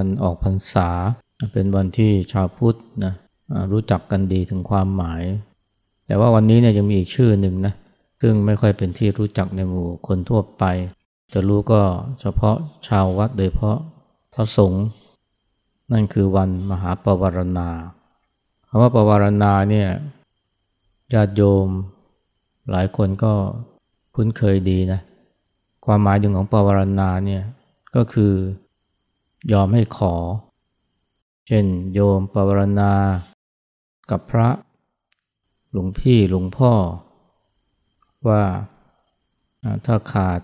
วันออกพรรษา เป็นวันที่ชาวพุทธนะรู้จักกันดีถึงความหมาย แต่ว่าวันนี้เนี่ยยังมีอีกชื่อหนึ่งนะซึ่งไม่ค่อยเป็นที่รู้จักในหมู่คนทั่วไป จะรู้ก็เฉพาะชาววัดโดยเพราะพระสงฆ์นั่นคือวันมหาปวารณาคำว่าปวารณาเนี่ยญาติโยม หลายคนก็คุ้นเคยดีนะ ความหมายถึงของปวารณาเนี่ยก็คือ ยอมให้ขอ เช่น โยมปวารณา กับพระ หลวงพี่หลวงพ่อ ว่าถ้าขาด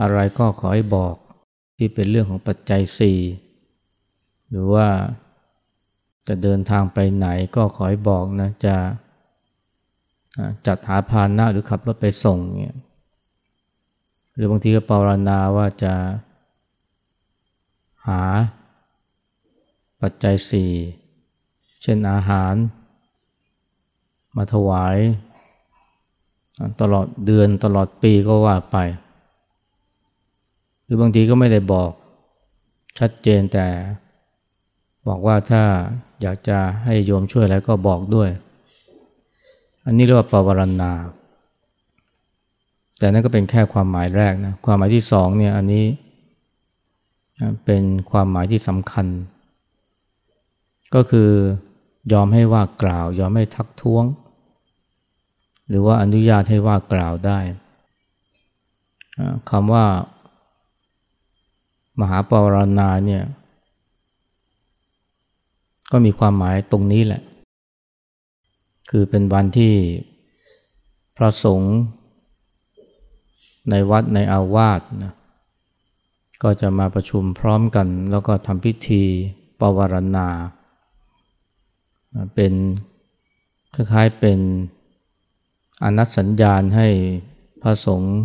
อะไรก็ขอให้บอกที่เป็นเรื่องของปัจจัยสี่หรือว่าจะเดินทางไปไหนก็ขอให้บอกนะ จะจัดหาพาหนะหรือขับรถไปส่งเนี่ยหรือบางทีก็ปรารณาว่าจะ หา ปัจจัยสี่เช่นอาหาร มาถวาย ตลอดเดือนตลอดปีก็ว่าไป หรือบางทีก็ไม่ได้บอกชัดเจนแต่ บอกว่าถ้าอยากจะให้โยมช่วยอะไรก็บอกด้วย อันนี้เรียกว่าปวารณาแต่นั่นก็เป็นแค่ความหมายแรกนะความหมายที่สองเนี่ยอันนี้ เป็นความหมายที่สำคัญ ก็คือยอมให้ว่ากล่าว ยอมให้ทักท้วง หรือว่าอนุญาตให้ว่ากล่าวได้คำว่า มหาปวารณาเนี่ยก็มีความหมายตรงนี้แหละ คือเป็นวันที่พระสงฆ์ในวัดในอาวาสนะ ก็จะมาประชุมพร้อมกัน แล้วก็ทำพิธีปวารณา เป็นคล้ายๆเป็นอนัตสัญญาณให้พระสงฆ์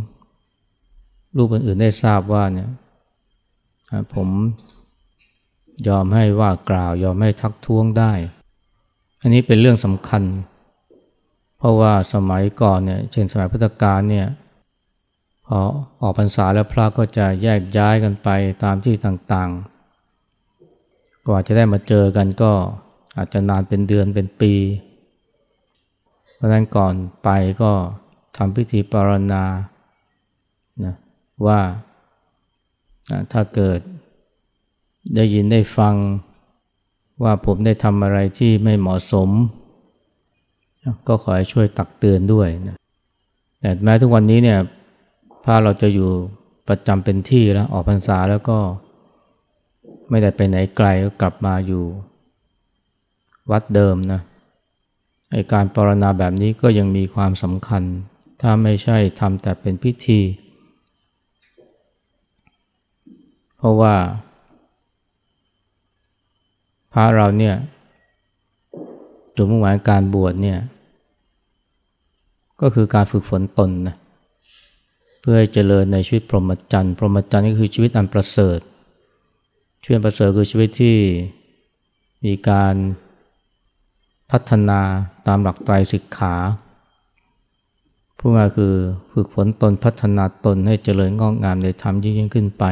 รูปอื่นๆได้ทราบว่าเนี่ยผมยอมให้ว่ากล่าวยอมให้ทักท้วงได้ อันนี้เป็นเรื่องสำคัญ เพราะว่าสมัยก่อนเนี่ยเช่นสมัยพุทธกาลเนี่ย อออกพรรษาแล้วพระก็จะแยกย้ายกันไปตามที่ต่างๆ กว่าจะได้มาเจอกันก็อาจจะนานเป็นเดือนเป็นปี เพราะนั้นก่อนไปก็ทำพิธีปรณานะว่าถ้าเกิดได้ยินได้ฟังว่าผมได้ทำอะไรที่ไม่เหมาะสม ก็ขอให้ช่วยตักเตือนด้วยนะแต่แม้ทุกวันนี้เนี่ย พระเราจะอยู่ประจำเป็นที่แล้วออกพรรษาแล้วก็ไม่ได้ไปไหนไกลก็กลับมาอยู่ วัดเดิมนะไอการปรณาแบบนี้ก็ยังมีความสำคัญ ถ้าไม่ใช่ทำแต่เป็นพิธี เพราะว่า พระเราเนี่ยจุดมุ่งหมายการบวชเนี่ย ก็คือการฝึกฝนตนนะ พื่อให้เจริญในชีวิตพรหมจรรย์ พรหมจรรย์ก็คือชีวิตอันประเสริฐ ชีวิตประเสริฐคือชีวิตที่มีการพัฒนาตามหลักไตรสิกขาผู้ง่าคือฝึกฝนตนพัฒนาตนให้เจริญงอกงามในธรรมยิ่งขึ้นไป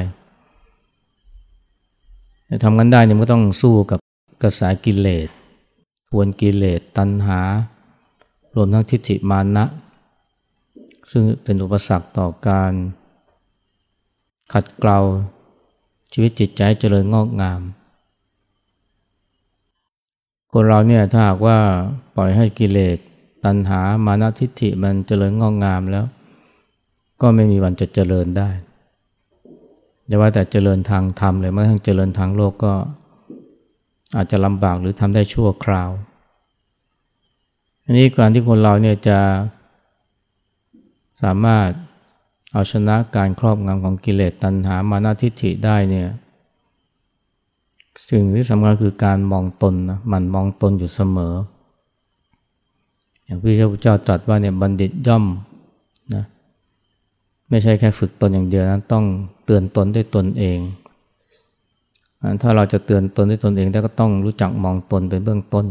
ทำกันได้เนี่ยมันก็ต้องสู้กับกระแสกิเลสทวนกิเลสตัณหา รวมทั้งทิฏฐิมานะ ซึ่งเป็นอุปสรรคต่อการ ขัดเกลาชีวิตจิตใจเจริญงอกงาม คนเราเนี่ยถ้าหากว่าปล่อยให้กิเลสตัณหามานะทิฏฐิมันเจริญงอกงามแล้ว ก็ไม่มีวันจะเจริญได้อย่าว่าแต่เจริญทางธรรมเลยแม้กระทั่งเจริญทางโลกก็อาจจะลำบากหรือทำได้ชั่วคราว อันนี้การที่คนเราเนี่ยจะ สามารถเอาชนะการครอบงำของกิเลสตัณหามานาทิฏฐิได้เนี่ยสิ่งที่สำคัญคือการมองตนนะมันมองตนอยู่เสมอ อย่างพระพุทธเจ้าตรัสว่าเนี่ยบัณฑิตย่อมนะไม่ใช่แค่ฝึกตนอย่างเดียวนะต้องเตือนตนด้วยตนเองถ้าเราจะเตือนตนด้วยตนเองได้ก็ต้องรู้จักมองตนเป็นเบื้องต้น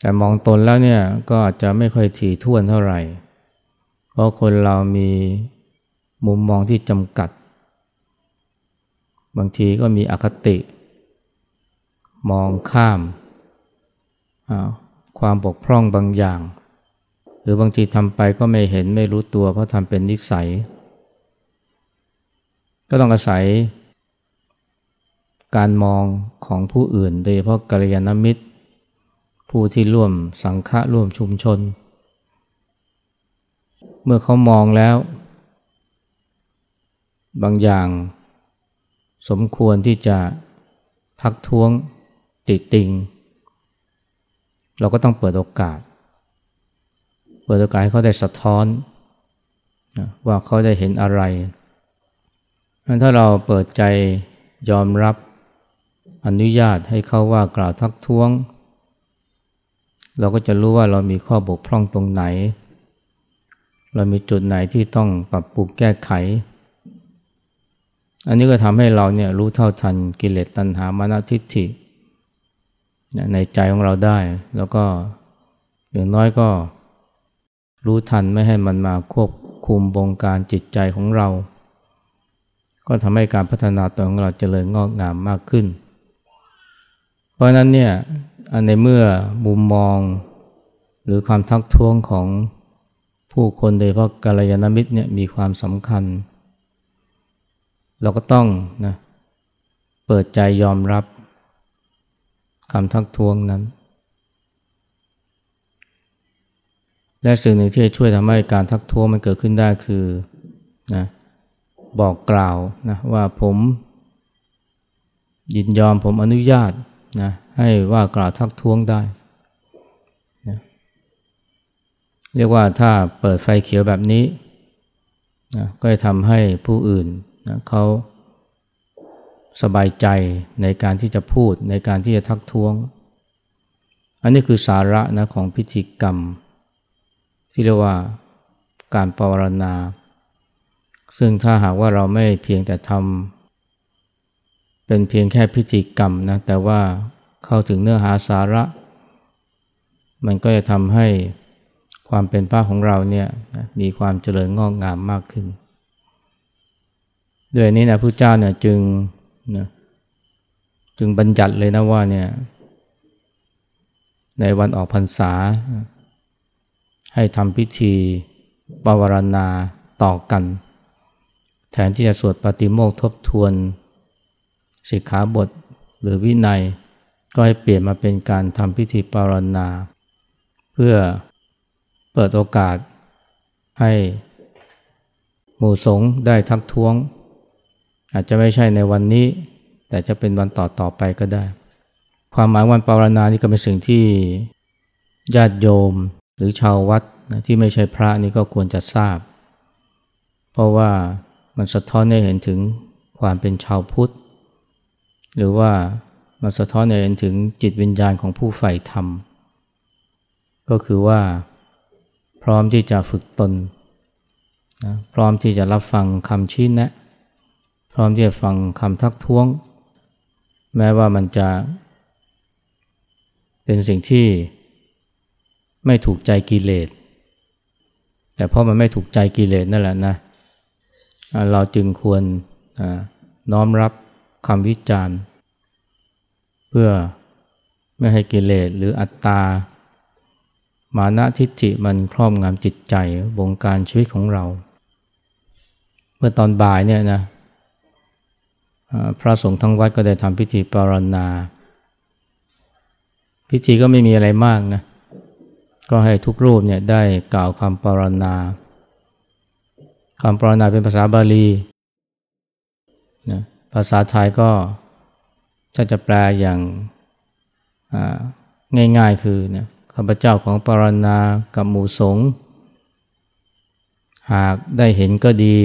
แต่มองตนแล้วเนี่ยก็อาจจะไม่ค่อยถี่ถ้วนเท่าไหร่ เพราะคนเรามีมุมมองที่จำกัด บางทีก็มีอคติ มองข้าม ความบกพร่องบางอย่าง หรือบางทีทำไปก็ไม่เห็นไม่รู้ตัว เพราะทำเป็นนิสัย ก็ต้องอาศัย การมองของผู้อื่น โดยเฉพาะกัลยาณมิตร ผู้ที่ร่วมสังฆะร่วมชุมชน เมื่อเขามองแล้ว บางอย่าง สมควรที่จะทักท้วงติติง เราก็ต้องเปิดโอกาส เปิดโอกาสให้เขาได้สะท้อนว่าเขาได้เห็นอะไรถ้าเราเปิดใจยอมรับอนุญาตให้เขาว่ากล่าวทักท้วง เราก็จะรู้ว่าเรามีข้อบกพร่องตรงไหน เรามีจุดไหนที่ต้องปรับปรุงแก้ไข อันนี้ก็ทำให้เราเนี่ยรู้เท่าทันกิเลสตัณหามานะทิฏฐิในใจของเราได้ แล้วก็อย่างน้อยก็รู้ทันไม่ให้มันมาควบคุมบงการจิตใจของเรา ก็ทำให้การพัฒนาตัวของเราเจริญงอกงามมากขึ้น เพราะนั้นเนี่ยในเมื่อมุมมองหรือความทักท้วงของ ผู้คนโดยเฉพาะกัลยาณมิตรเนี่ยมีความสำคัญ เราก็ต้องนะเปิดใจยอมรับคำทักท้วงนั้น และสิ่งหนึ่งที่ช่วยทำให้การทักท้วงมันเกิดขึ้นได้คือนะบอกกล่าวนะว่าผมยินยอมผมอนุญาตนะให้ว่ากล่าวทักท้วงได้นะ เรียกว่าถ้าเปิดไฟเขียวแบบนี้นะก็จะทำให้ผู้อื่นนะเขาสบายใจในการที่จะพูดในการที่จะทักท้วง อันนี้คือสาระนะของพิธีกรรม ที่เรียกว่าการปรณา ซึ่งถ้าหากว่าเราไม่เพียงแต่ทำเป็นเพียงแค่พิธีกรรมนะแต่ว่าเข้าถึงเนื้อหาสาระ มันก็จะทำให้ ความเป็นพระของเราเนี่ยมีความเจริญงอกงามมากขึ้น ด้วยนี้นะพระเจ้าเนี่ยจึงนะจึงบัญญัติเลยนะว่าเนี่ยในวันออกพรรษา ให้ทำพิธีปวารณาต่อกัน แทนที่จะสวดปฏิโมกทบทวนสิกขาบทหรือวินัย ก็ให้เปลี่ยนมาเป็นการทำพิธีปารณา เพื่อ เปิดโอกาสให้หมู่สงฆ์ได้ทักท้วง อาจจะไม่ใช่ในวันนี้ แต่จะเป็นวันต่อต่อไปก็ได้ ความหมายวันปารณานี่ก็เป็นสิ่งที่ญาติโยมหรือชาววัดนะที่ไม่ใช่พระนี่ก็ควรจะทราบ เพราะว่ามันสะท้อนให้เห็นถึงความเป็นชาวพุทธ หรือว่ามันสะท้อนให้เห็นถึงจิตวิญญาณของผู้ใฝ่ธรรม ก็คือว่า พร้อมที่จะฝึกตนนะพร้อมที่จะรับฟังคำชี้แนะ พร้อมที่จะฟังคำทักท้วง แม้ว่ามันจะเป็นสิ่งที่ไม่ถูกใจกิเลส แต่เพราะมันไม่ถูกใจกิเลสนั่นแหละนะเราจึงควรน้อมรับคำวิจารณ์ เพื่อไม่ให้กิเลสหรืออัตตา มานะทิฏฐิมันครอบงำจิตใจวงการชีวิตของเรา เมื่อตอนบ่ายเนี่ยนะพระสงฆ์ทั้งวัดก็ได้ทำพิธีปรณา พิธีก็ไม่มีอะไรมากนะก็ให้ทุกรูปเนี่ยได้กล่าวคำปรณาคำปรณาเป็นภาษาบาลีนะภาษาไทยก็ถ้าจะแปลอย่างง่ายๆคือเนี่ย ข้าพเจ้าของปรณากับหมู่สงฆ์หากได้เห็นก็ดี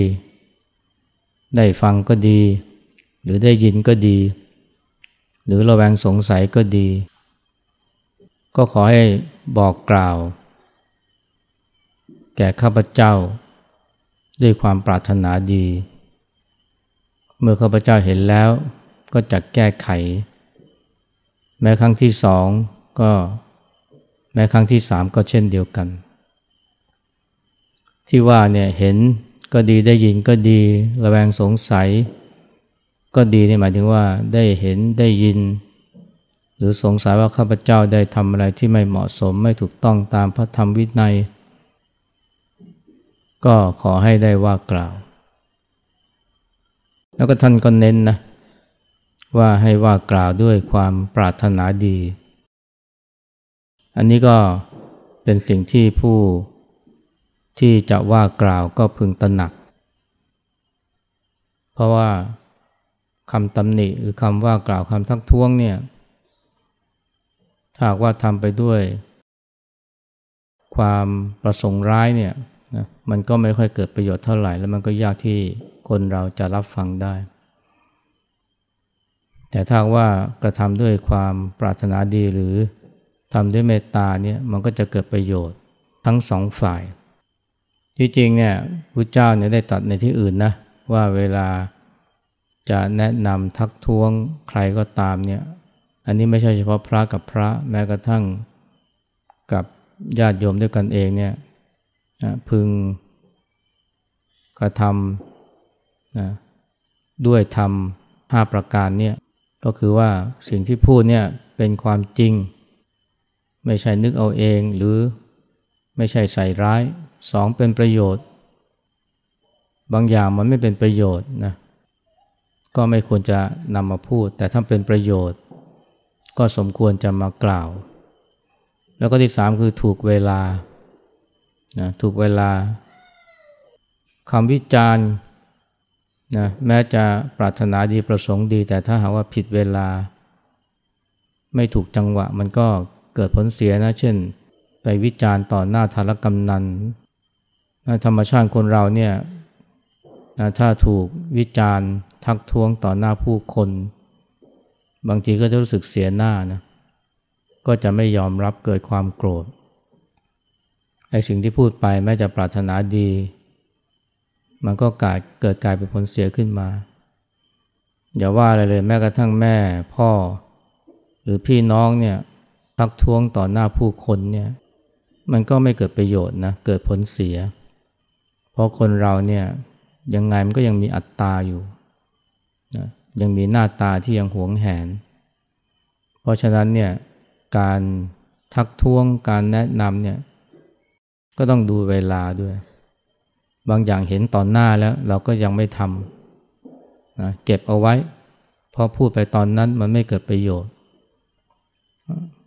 ได้ฟังก็ดี หรือได้ยินก็ดี หรือระแวงสงสัยก็ดี ก็ขอให้บอกกล่าว แก่ข้าพเจ้า ด้วยความปรารถนาดี เมื่อข้าพเจ้าเห็นแล้วก็จะแก้ไข แม้ครั้งที่สองก็ แม้ครั้งที่สามก็เช่นเดียวกัน ที่ว่าเนี่ยเห็นก็ดีได้ยินก็ดีระแวงสงสัย ก็ดีนี่หมายถึงว่าได้เห็นได้ยิน หรือสงสัยว่าข้าพเจ้าได้ทำอะไรที่ไม่เหมาะสมไม่ถูกต้องตามพระธรรมวินัย ก็ขอให้ได้ว่ากล่าว แล้วก็ท่านก็เน้นนะว่าให้ว่ากล่าวด้วยความปรารถนาดี อันนี้ก็เป็นสิ่งที่ผู้ที่จะว่ากล่าวก็พึงตระหนัก เพราะว่าคำตำหนิหรือคำว่ากล่าวคำทักท้วงเนี่ยถ้าว่าทำไปด้วย ความประสงค์ร้ายเนี่ยนะมันก็ไม่ค่อยเกิดประโยชน์เท่าไหร่ แล้วมันก็ยากที่คนเราจะรับฟังได้ แต่ถ้าว่ากระทำด้วยความปรารถนาดีหรือ ทำด้วยเมตตาเนี่ยมันก็จะเกิดประโยชน์ทั้งสองฝ่าย ที่จริงเนี่ยพระเจ้าเนี่ยได้ตัดในที่อื่นนะว่าเวลาจะแนะนำทักท้วงใครก็ตามเนี่ยอันนี้ไม่ใช่เฉพาะพระกับพระแม้กระทั่งกับญาติโยมด้วยกันเองเนี่ยพึงกระทำนะด้วยทำห้าประการเนี่ยก็คือว่าสิ่งที่พูดเนี่ยเป็นความจริง ไม่ใช่นึกเอาเองหรือไม่ใช่ใส่ร้ายสองเป็นประโยชน์ บางอย่างมันไม่เป็นประโยชน์นะก็ไม่ควรจะนำมาพูด แต่ถ้าเป็นประโยชน์ ก็สมควรจะมากล่าว แล้วก็ที่สามคือถูกเวลานะถูกเวลาคำวิจารณ์นะแม้จะปรารถนาดีประสงค์ดี แต่ถ้าหากว่าผิดเวลา ไม่ถูกจังหวะมันก็ เกิดผลเสียนะ เช่น ไปวิจารณ์ต่อหน้าธารกำนันธรรมชาติคนเราเนี่ยถ้าถูกวิจารณ์ทักท้วงต่อหน้าผู้คน บางทีก็จะรู้สึกเสียหน้านะก็จะไม่ยอมรับเกิดความโกรธไอ้สิ่งที่พูดไปแม้จะปรารถนาดี มันก็กลายเกิดกลายเป็นผลเสียขึ้นมา อย่าว่าอะไรเลยแม้กระทั่งแม่พ่อ หรือพี่น้องเนี่ย ทักท้วงต่อหน้าผู้คนเนี่ยมันก็ไม่เกิดประโยชน์นะเกิดผลเสีย เพราะคนเราเนี่ยยังไงมันก็ยังมีอัตตาอยู่นะยังมีหน้าตาที่ยังหวงแหน เพราะฉะนั้นเนี่ยการทักท้วงการแนะนำเนี่ยก็ต้องดูเวลาด้วย บางอย่างเห็นตอนหน้าแล้วเราก็ยังไม่ทำนะเก็บเอาไว้ เพราะพูดไปตอนนั้นมันไม่เกิดประโยชน์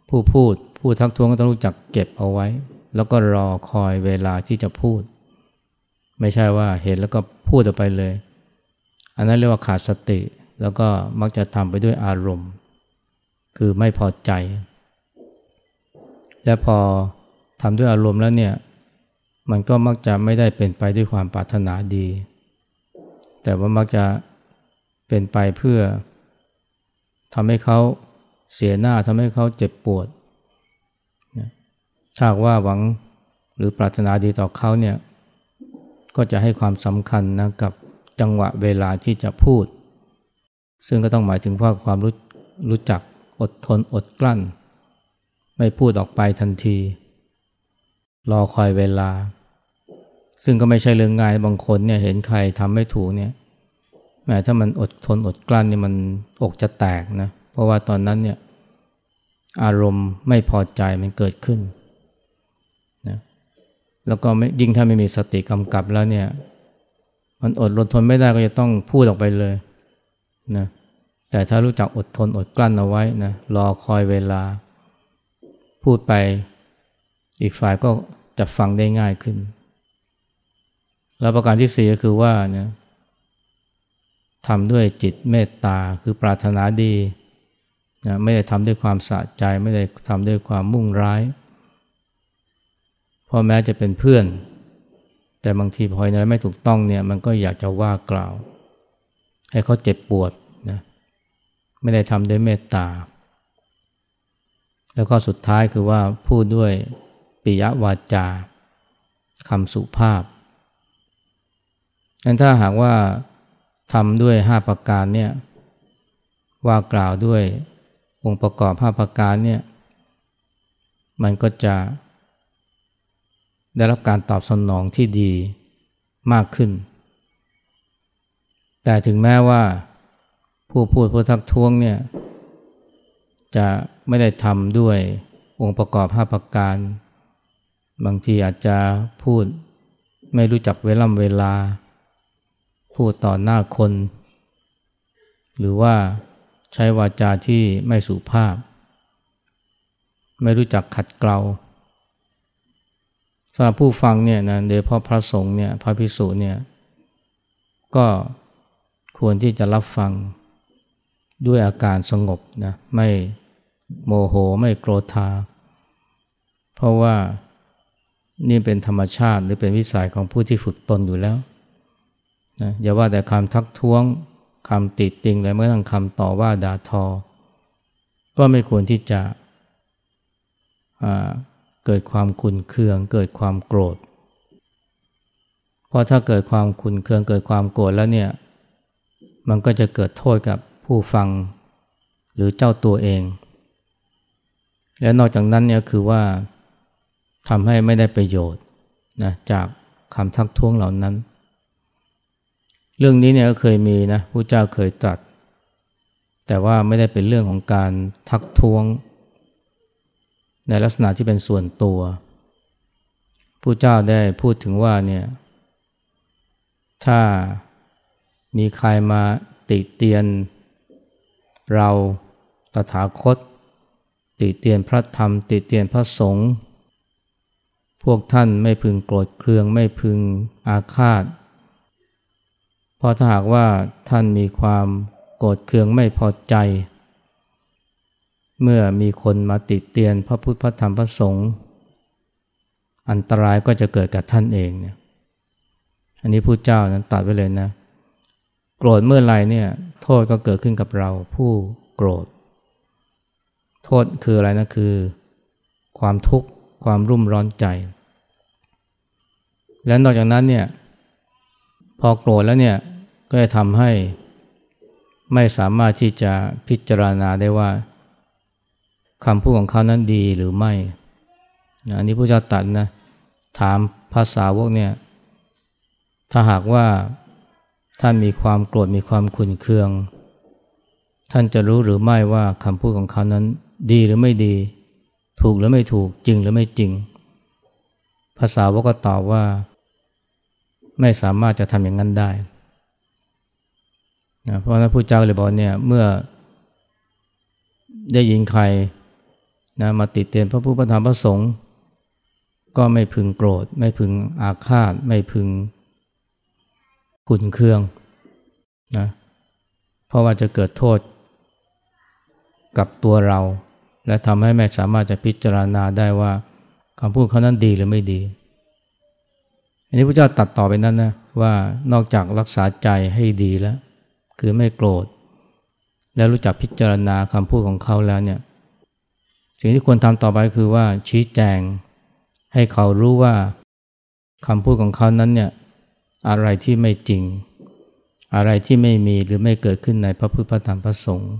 ผู้พูดผู้ทักท้วงก็ต้องรู้จักเก็บเอาไว้ แล้วก็รอคอยเวลาที่จะพูด ไม่ใช่ว่าเห็นแล้วก็พูดออกไปเลย อันนั้นเรียกว่าขาดสติ แล้วก็มักจะทำไปด้วยอารมณ์ คือไม่พอใจ และพอทำด้วยอารมณ์แล้วเนี่ยมันก็มักจะไม่ได้เป็นไปด้วยความปรารถนาดี แต่ว่ามักจะเป็นไปเพื่อทำให้เขา เสียหน้าทำให้เขาเจ็บปวดถ้าว่าหวังหรือปรารถนาดีต่อเขาเนี่ยก็จะให้ความสำคัญนะกับจังหวะเวลาที่จะพูด ซึ่งก็ต้องหมายถึงว่าความรู้รู้จักอดทนอดกลั้น ไม่พูดออกไปทันที รอคอยเวลา ซึ่งก็ไม่ใช่เรื่องง่ายบางคนเนี่ยเห็นใครทำไม่ถูกเนี่ยแม้ถ้ามันอดทนอดกลั้นเนี่ยมันอกจะแตกนะเราะว่าตอนนั้นเนี่ยอารมณ์ไม่พอใจมันเกิดขึ้นนะแล้วก็ยิ่งถ้าไม่มีสติกำกับแล้วเนี่ย มันอดรนทนไม่ได้ก็จะต้องพูดออกไปเลยนะแต่ถ้ารู้จักอดทนอดกลั้นเอาไว้นะรอคอยเวลา พูดไปอีกฝ่ายก็จะฟังได้ง่ายขึ้น แล้วประการที่สี่ก็คือว่าเนี่ยทำด้วยจิตเมตตาคือปรารถนาดี นะไม่ได้ทำด้วยความสะใจ ไม่ได้ทำด้วยความมุ่งร้ายพอแม้จะเป็นเพื่อน แต่บางทีพอในไม่ถูกต้องเนี่ยมันก็อยากจะว่ากล่าว ให้เขาเจ็บปวดนะไม่ได้ทำด้วยเมตตา แล้วก็สุดท้ายคือว่าพูดด้วยปิยวาจาคำสุภาพงั้นถ้าหากว่าทำด้วยห้าประการเนี่ยว่ากล่าวด้วย องค์ประกอบห้าประการเนี่ยมันก็จะได้รับการตอบสนองที่ดีมากขึ้น แต่ถึงแม้ว่าผู้พูดผู้ทักท้วงเนี่ยจะไม่ได้ทำด้วยองค์ประกอบห้าประการ บางทีอาจจะพูดไม่รู้จักเวล่ำเวลา พูดต่อหน้าคน หรือว่า ใช้วาจาที่ไม่สุภาพ ไม่รู้จักขัดเกลาสำหรับผู้ฟังเนี่ยนะโดยพราะพระสงฆ์เนี่ยพระพิสุเนี่ยก็ควรที่จะรับฟังด้วยอาการสงบนะไม่โมโหไม่โกรธา เพราะว่านี่เป็นธรรมชาติหรือเป็นวิสัยของผู้ที่ฝึกตนอยู่แล้วนะอย่าว่าแต่คำทักท้วง คำติดติงเลยเมื่อทั้งคำต่อว่าด่าทอ ก็ไม่ควรที่จะเกิดความขุนเคือง เกิดความโกรธ เพราะถ้าเกิดความขุนเคืองเกิดความโกรธแล้วเนี่ย มันก็จะเกิดโทษกับผู้ฟังหรือเจ้าตัวเอง และนอกจากนั้นเนี่ยคือว่าทำให้ไม่ได้ประโยชน์นะจากคำทักท้วงเหล่านั้น เรื่องนี้เนี่ยก็เคยมีนะผู้เจ้าเคยตรัส แต่ว่าไม่ได้เป็นเรื่องของการทักท้วง ในลักษณะที่เป็นส่วนตัวผู้เจ้าได้พูดถึงว่าเนี่ยถ้ามีใครมาติเตียน เราตถาคต ติเตียนพระธรรม ติเตียนพระสงฆ์พวกท่านไม่พึงโกรธเคืองไม่พึงอาฆาต เพราะถ้าหากว่าท่านมีความโกรธเคืองไม่พอใจ เมื่อมีคนมาติเตียนพระพุทธพระธรรมพระสงฆ์อันตรายก็จะเกิดกับท่านเองเนี่ยอันนี้ผู้เจ้านั้นตัดไว้เลยนะ โกรธเมื่อไรเนี่ยโทษก็เกิดขึ้นกับเราผู้โกรธ โทษคืออะไรนะคือ ความทุกข์ความรุ่มร้อนใจ และนอกจากนั้นเนี่ย พอโกรธแล้วเนี่ยก็จะทำให้ไม่สามารถที่จะพิจารณาได้ว่าคำพูดของเขานั้นดีหรือไม่อันนี้ผู้เจ้าตัดนะถามภาษาวกเนี่ยถ้าหากว่าท่านมีความโกรธมีความขุ่นเคือง ท่านจะรู้หรือไม่ว่าคำพูดของเขานั้นดีหรือไม่ดี ถูกหรือไม่ถูกจริงหรือไม่จริง ภาษาวก็ตอบว่า ไม่สามารถจะทำอย่างนั้นได้นะเพราะนั้นผู้เจ้าเลยบอกเนี่ยเมื่อได้ยินใครนะมาติดเตียนพระผู้ประธานพระสงฆ์ก็ไม่พึงโกรธ ไม่พึงอาฆาต ไม่พึงขุนเคืองนะเพราะว่าจะเกิดโทษกับตัวเรา และทำให้ไม่สามารถจะพิจารณาได้ว่าคำพูดเขานั้นดีหรือไม่ดี อันนี้พระเจ้าตัดต่อไปนั้นนะว่านอกจากรักษาใจให้ดีแล้ว คือไม่โกรธ แล้วรู้จักพิจารณาคำพูดของเขาแล้วเนี่ยสิ่งที่ควรทำต่อไปคือว่าชี้แจง ให้เขารู้ว่าคำพูดของเขานั้นเนี่ยอะไรที่ไม่จริง อะไรที่ไม่มีหรือไม่เกิดขึ้นในพระพุทธธรรมพระสงฆ์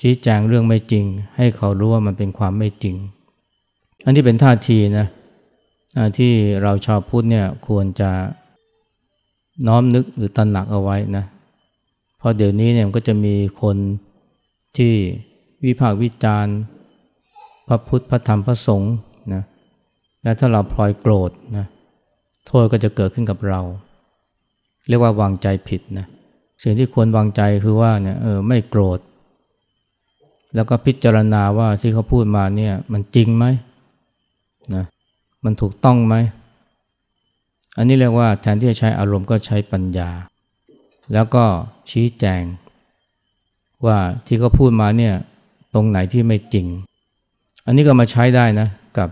ชี้แจงเรื่องไม่จริง ให้เขารู้ว่ามันเป็นความไม่จริง อันนี้เป็นท่าทีนะ ที่เราชาวพุทธเนี่ยควรจะน้อมนึกหรือตระหนักเอาไว้นะเพราะเดี๋ยวนี้เนี่ยก็จะมีคนที่วิพากษ์วิจารณ์พระพุทธพระธรรมพระสงฆ์นะและถ้าเราพลอยโกรธนะโทษก็จะเกิดขึ้นกับเรา เรียกว่าวางใจผิดนะสิ่งที่ควรวางใจคือว่าเนี่ยเออไม่โกรธ แล้วก็พิจารณาว่าที่เขาพูดมาเนี่ยมันจริงไหมนะ มันถูกต้องไหม อันนี้เรียกว่าแทนที่จะใช้อารมณ์ก็ใช้ปัญญา แล้วก็ชี้แจง ว่าที่เขาพูดมาเนี่ยตรงไหนที่ไม่จริง อันนี้ก็มาใช้ได้นะกับ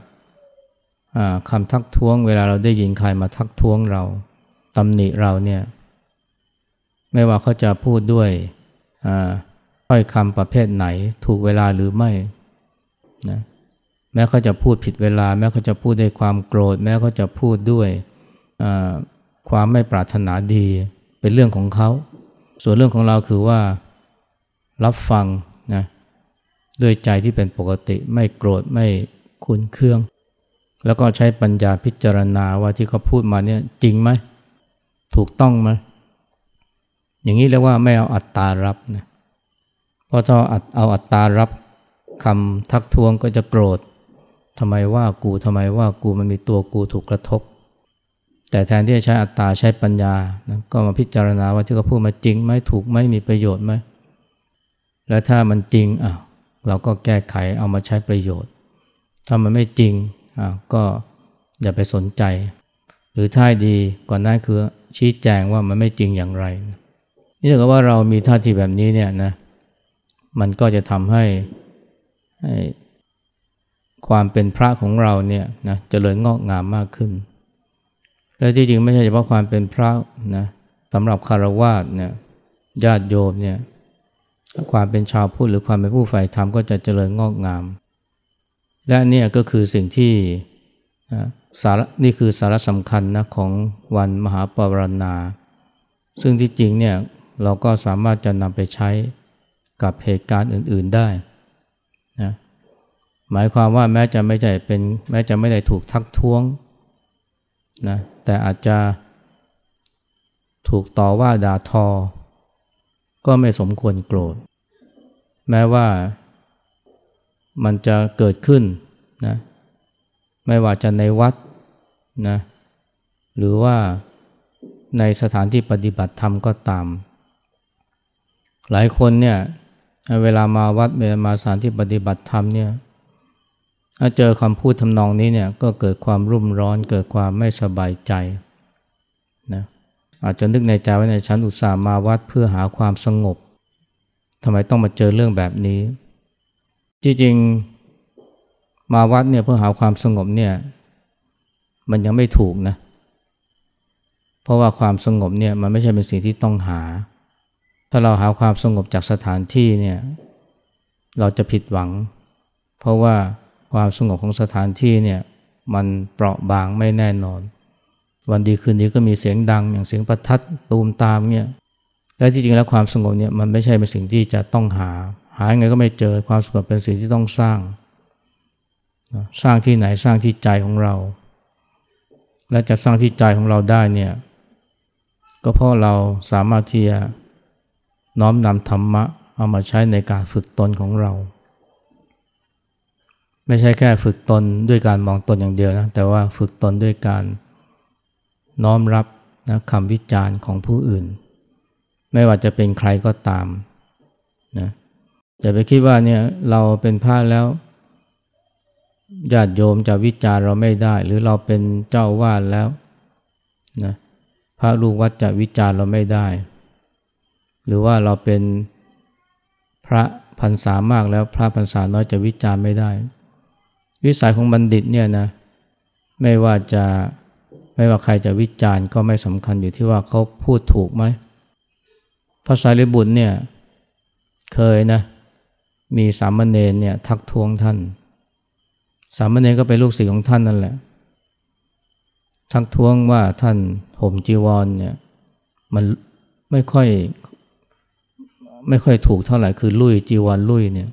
คำทักท้วง เวลาเราได้ยินใครมาทักท้วงเราตำหนิเราเนี่ยไม่ว่าเขาจะพูดด้วยถ้อยคำประเภทไหน ถูกเวลาหรือไม่นะ แม้เขาจะพูดผิดเวลา แม้เขาจะพูดด้วยความโกรธ แม้เขาจะพูดด้วยความไม่ปรารถนาดีเป็นเรื่องของเขา ส่วนเรื่องของเราคือว่ารับฟังนะด้วยใจที่เป็นปกติไม่โกรธไม่คุนเคือง แล้วก็ใช้ปัญญาพิจารณาว่าที่เขาพูดมาเนี่ยจริงไหมถูกต้องไหมอย่างนี้เรียกว่าไม่เอาอัตตารับนะเพราะถ้าเอาอัตตารับคำทักท้วงก็จะโกรธ ทำไมว่ากูทำไมว่ากูมันมีตัวกูถูกกระทบ แต่แทนที่จะใช้อัตตาใช้ปัญญานะก็มาพิจารณาว่าที่เขาพูดมาจริงไหมถูกไหมมีประโยชน์ไหมแล้วถ้ามันจริงอะเราก็แก้ไขเอามาใช้ประโยชน์ ถ้ามันไม่จริงอะก็อย่าไปสนใจ หรือท่าดีกว่านั้นคือชี้แจงว่ามันไม่จริงอย่างไร นี่ถือว่าเรามีท่าทีแบบนี้เนี่ยนะมันก็จะทำให้ให้ ความเป็นพระของเราเนี่ยนะจะเจริญงอกงามมากขึ้น และที่จริงไม่ใช่เฉพาะความเป็นพระนะสำหรับคารวะเนี่ยญาติโยมเนี่ยความเป็นชาวพุทธหรือความเป็นผู้ใฝ่ธรรมก็จะเจริญงอกงาม และนี่ก็คือสิ่งที่สาระนี่คือสาระสำคัญนะของวันมหาปรณา ซึ่งที่จริงเนี่ยเราก็สามารถจะนำไปใช้กับเหตุการณ์อื่น ๆได้นะ หมายความว่าแม้จะไม่ใช่เป็น แม้จะไม่ได้ถูกทักท้วงนะแต่อาจจะถูกต่อว่าด่าทอ ก็ไม่สมควรโกรธ แม้ว่ามันจะเกิดขึ้นนะไม่ว่าจะในวัดนะหรือว่าในสถานที่ปฏิบัติธรรมก็ตาม หลายคนเนี่ยเวลามาวัดเวลามาสถานที่ปฏิบัติธรรมเนี่ย ถ้าเจอคำพูดทำนองนี้เนี่ยก็เกิดความรุ่มร้อนเกิดความไม่สบายใจนะอาจจะนึกในใจว่าในชั้นอุตส่าห์มาวัดเพื่อหาความสงบทำไมต้องมาเจอเรื่องแบบนี้ จริงๆมาวัดเนี่ยเพื่อหาความสงบเนี่ยมันยังไม่ถูกนะ เพราะว่าความสงบเนี่ยมันไม่ใช่เป็นสิ่งที่ต้องหา ถ้าเราหาความสงบจากสถานที่เนี่ยเราจะผิดหวัง เพราะว่า ความสงบของสถานที่เนี่ยมันเปราะบางไม่แน่นอน วันดีคืนดีก็มีเสียงดัง อย่างเสียงประทัดตูมตามเนี่ยและที่จริงแล้วความสงบเนี่ยมันไม่ใช่เป็นสิ่งที่จะต้องหา หาไงก็ไม่เจอความสงบเป็นสิ่งที่ต้องสร้าง สร้างที่ไหนสร้างที่ใจของเรา และจะสร้างที่ใจของเราได้เนี่ยก็เพราะเราสามารถที่จะน้อมนำธรรมะเอามาใช้ในการฝึกตนของเรา ไม่ใช่แค่ฝึกตนด้วยการมองตนอย่างเดียวนะแต่ว่าฝึกตนด้วยการน้อมรับนะคำวิจารณ์ของผู้อื่น ไม่ว่าจะเป็นใครก็ตามนะอย่าไปคิดว่าเนี่ยเราเป็นพระแล้วญาติโยมจะวิจารณ์เราไม่ได้ หรือเราเป็นเจ้าวาดแล้วนะพระลูกวัดจะวิจารณ์เราไม่ได้ หรือว่าเราเป็นพระพรรษามากแล้วพระพรรษาน้อยจะวิจารณ์ไม่ได้ วิสัยของบัณฑิตเนี่ยนะไม่ว่าจะไม่ว่าใครจะวิจารณ์ก็ไม่สำคัญอยู่ที่ว่าเขาพูดถูกไหมพระสารีบุตรเนี่ยเคยนะมีสามเณรเนี่ยทักท้วงท่าน สามเณรก็เป็นลูกศิษย์ของท่านนั่นแหละ ทักท้วงว่าท่านห่มจีวรเนี่ยมันไม่ค่อยไม่ค่อยถูกเท่าไหร่คือลุยจีวรลุยเนี่ย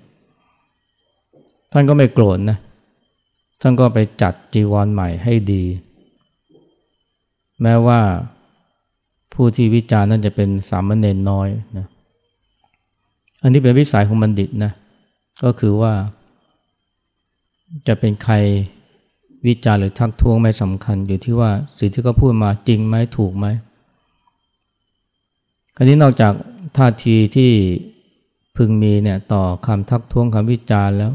ท่านก็ไม่โกรธนะ ท่านก็ไปจัดจีวรใหม่ให้ดี แม้ว่าผู้ที่วิจารณ์นั้นจะเป็นสามเณรน้อยนะอันนี้เป็นวิสัยของบัณฑิตนะก็คือว่า จะเป็นใครวิจารณ์หรือทักท้วงไม่สำคัญอยู่ที่ว่าสิ่งที่เขาพูดมาจริงไหมถูกไหมอันนี้นอกจากท่าทีที่พึงมีเนี่ยต่อคำทักท้วงคำวิจารณ์แล้ว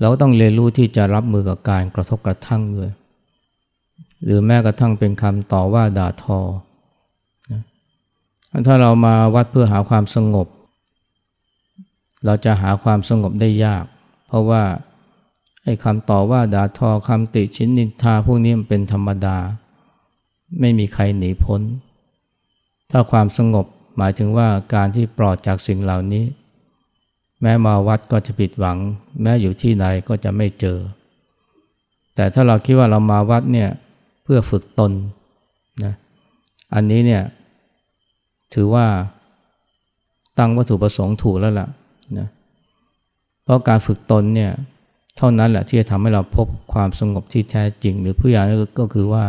เราต้องเรียนรู้ที่จะรับมือกับการกระทบกระทั่งด้วยหรือแม้กระทั่งเป็นคำต่อว่าด่าทอนะถ้าเรามาวัดเพื่อหาความสงบ เราจะหาความสงบได้ยาก เพราะว่าไอ้คำต่อว่าด่าทอคำติชินนินทาพวกนี้มันเป็นธรรมดา ไม่มีใครหนีพ้น ถ้าความสงบหมายถึงว่าการที่ปลอดจากสิ่งเหล่านี้ แม้มาวัดก็จะผิดหวัง แม้อยู่ที่ไหนก็จะไม่เจอ แต่ถ้าเราคิดว่าเรามาวัดเนี่ยเพื่อฝึกตนนะอันนี้เนี่ยถือว่าตั้งวัตถุประสงค์ถูกแล้วล่ะนะเพราะการฝึกตนเนี่ยเท่านั้นแหละที่จะทำให้เราพบความสงบที่แท้จริง หรือผู้อย่ก็คือว่า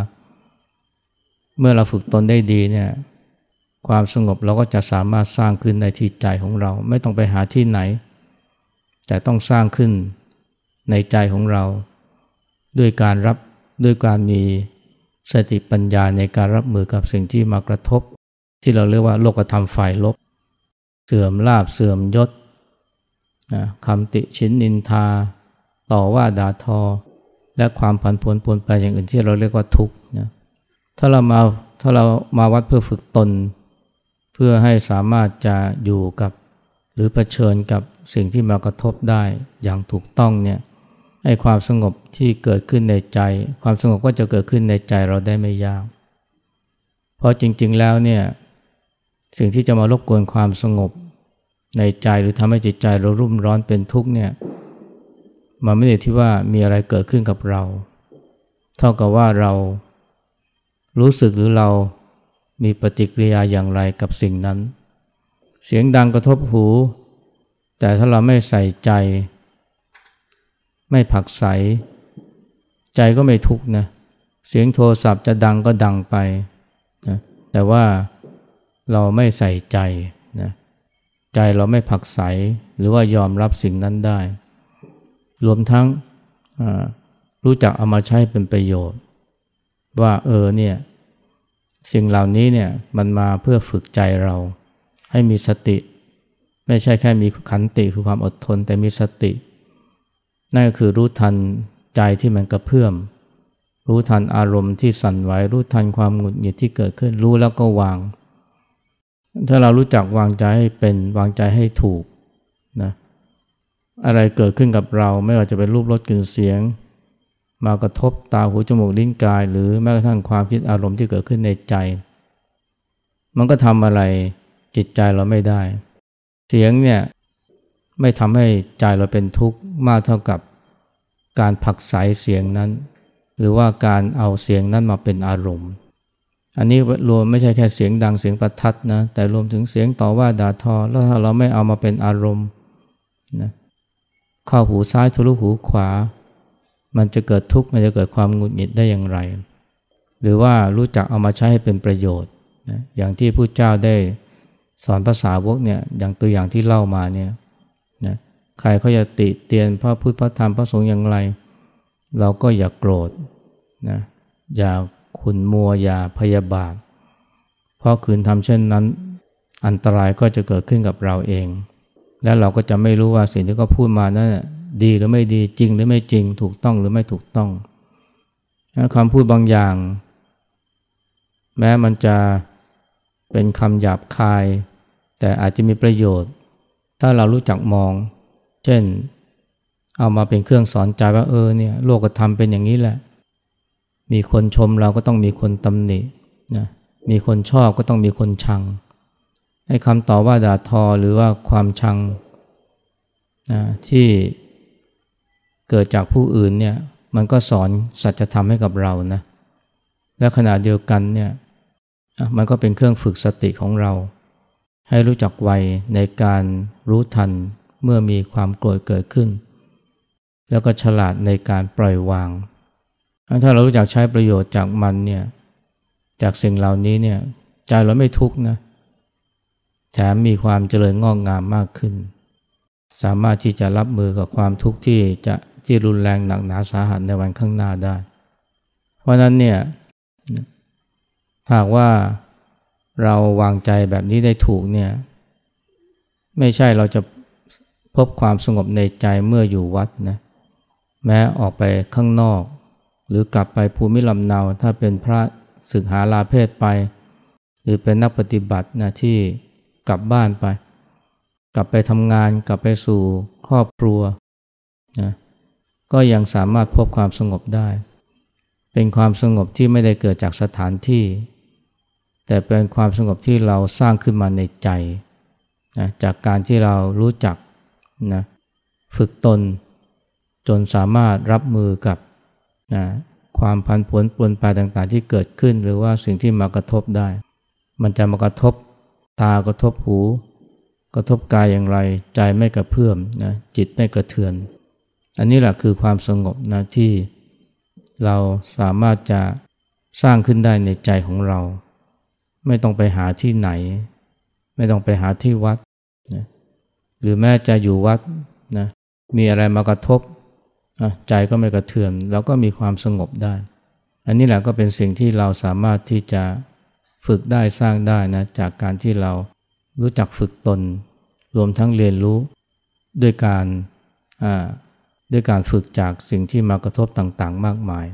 เมื่อเราฝึกตนได้ดีเนี่ยความสงบเราก็จะสามารถสร้างขึ้นในที่ใจของเรา ไม่ต้องไปหาที่ไหน แต่ต้องสร้างขึ้นในใจของเรา ด้วยการรับด้วยการมีสติปัญญาในการรับมือกับสิ่งที่มากระทบ ที่เราเรียกว่าโลกธรรมฝ่ายลบ เสื่อมลาบเสื่อมยศคำติชินนินทา ต่อว่าด่าทอ และความผันผวนปนไปอย่างอื่นที่เราเรียกว่าทุกข์นะถ้าเรามาถ้าเรามาวัดเพื่อฝึกตน เพื่อให้สามารถจะอยู่กับ หรือเผชิญกับสิ่งที่มากระทบได้อย่างถูกต้องเนี่ยให้ความสงบที่เกิดขึ้นในใจ ความสงบก็จะเกิดขึ้นในใจเราได้ไม่ยาก เพราะจริงๆแล้วเนี่ยสิ่งที่จะมารบกวนความสงบในใจหรือทำให้จิตใจเรารุ่มร้อนเป็นทุกข์เนี่ยมันไม่ได้ที่ว่ามีอะไรเกิดขึ้นกับเรา เท่ากับว่าเรารู้สึกหรือเรามีปฏิกิริยาอย่างไรกับสิ่งนั้น เสียงดังกระทบหู แต่ถ้าเราไม่ใส่ใจ ไม่ผักใส ใจก็ไม่ทุกนะ เสียงโทรศัพท์จะดังก็ดังไปนะแต่ว่าเราไม่ใส่ใจนะใจเราไม่ผักใส หรือว่ายอมรับสิ่งนั้นได้ รวมทั้งรู้จักเอามาใช้เป็นประโยชน์ ว่าเออเนี่ยสิ่งเหล่านี้เนี่ยมันมาเพื่อฝึกใจเรา ให้มีสติ ไม่ใช่แค่มีขันติคือความอดทนแต่มีสติ นั่นก็คือรู้ทันใจที่มันกระเพื่อม รู้ทันอารมณ์ที่สั่นไหวรู้ทันความหงุดหงิดที่เกิดขึ้นรู้แล้วก็วาง ถ้าเรารู้จักวางใจให้เป็นวางใจให้ถูกนะอะไรเกิดขึ้นกับเราไม่ว่าจะเป็นรูปรสกลิ่นเสียง มากระทบตาหูจมูกลิ้นกาย หรือแม้กระทั่งความคิดอารมณ์ที่เกิดขึ้นในใจ มันก็ทำอะไร จิตใจเราไม่ได้ เสียงเนี่ยไม่ทำให้ใจเราเป็นทุกข์มากเท่ากับการผักใสเสียงนั้น หรือว่าการเอาเสียงนั้นมาเป็นอารมณ์ อันนี้รวมไม่ใช่แค่เสียงดังเสียงประทัดนะแต่รวมถึงเสียงต่อว่าด่าทอ แล้วถ้าเราไม่เอามาเป็นอารมณ์นะเข้าหูซ้ายทะลุหูขวา มันจะเกิดทุกข์มันจะเกิดความหงุดหงิดได้อย่างไร หรือว่ารู้จักเอามาใช้ให้เป็นประโยชน์นะอย่างที่ผู้เจ้าได้ สอนภาษาวกเนี่ยอย่างตัวอย่างที่เล่ามาเนี่ยนะใครเขาจะติเตียนพระพุทธพระธรรมพระสงฆ์อย่างไร เราก็อย่ากโกรธนะอย่าขุนมัวอย่าพยาบาท เพราะคืนทำเช่นนั้น อันตรายก็จะเกิดขึ้นกับเราเอง และเราก็จะไม่รู้ว่าสิ่งที่เขาพูดมานั้นดีหรือไม่ดีจริงหรือไม่จริงถูกต้องหรือไม่ถูกต้องคำพูดบางอย่าง แม้มันจะเป็นคำหยาบคาย แต่อาจจะมีประโยชน์ ถ้าเรารู้จักมอง เช่น เอามาเป็นเครื่องสอนใจว่าเออเนี่ยโลกธรรมเป็นอย่างนี้แหละ มีคนชมเราก็ต้องมีคนตำหนินะมีคนชอบก็ต้องมีคนชังให้คำต่อว่าด่าทอหรือว่าความชังนะที่เกิดจากผู้อื่นเนี่ยมันก็สอนสัจธรรมให้กับเรานะและขณะเดียวกันเนี่ยมันก็เป็นเครื่องฝึกสติของเรา ให้รู้จักไวในการรู้ทันเมื่อมีความโกรธเกิดขึ้น แล้วก็ฉลาดในการปล่อยวาง ถ้าเรารู้จักใช้ประโยชน์จากมันเนี่ยจากสิ่งเหล่านี้เนี่ยใจเราไม่ทุกข์นะแถมมีความเจริญงอกงามมากขึ้น สามารถที่จะรับมือกับความทุกข์ที่จะที่รุนแรงหนักหนาสาหัสในวันข้างหน้าได้ เพราะนั้นเนี่ยหากว่า เราวางใจแบบนี้ได้ถูกเนี่ย ไม่ใช่เราจะพบความสงบในใจเมื่ออยู่วัดนะแม้ออกไปข้างนอก หรือกลับไปภูมิลำเนาถ้าเป็นพระศึกหาลาเพศไป หรือเป็นนักปฏิบัตินะที่กลับบ้านไป กลับไปทำงานกลับไปสู่ครอบครัวนะก็ยังสามารถพบความสงบได้ เป็นความสงบที่ไม่ได้เกิดจากสถานที่ แต่เป็นความสงบที่เราสร้างขึ้นมาในใจนะจากการที่เรารู้จักนะฝึกตน จนสามารถรับมือกับนะความพันผลปนปลายต่างๆ ที่เกิดขึ้น หรือว่าสิ่งที่มากระทบได้ มันจะมากระทบตากระทบหู กระทบกายอย่างไร ใจไม่กระเพื่อมนะจิตไม่กระเทือน อันนี้แหละคือความสงบนะที่เราสามารถจะสร้างขึ้นได้ในใจของเรา ไม่ต้องไปหาที่ไหน ไม่ต้องไปหาที่วัดนะหรือแม้จะอยู่วัดนะมีอะไรมากระทบใจก็ไม่กระเทือนเราก็มีความสงบได้ อันนี้แหละก็เป็นสิ่งที่เราสามารถที่จะฝึกได้สร้างได้นะจากการที่เรารู้จักฝึกตน รวมทั้งเรียนรู้ด้วยการด้วยการฝึกจากสิ่งที่มากระทบต่างๆ มากมาย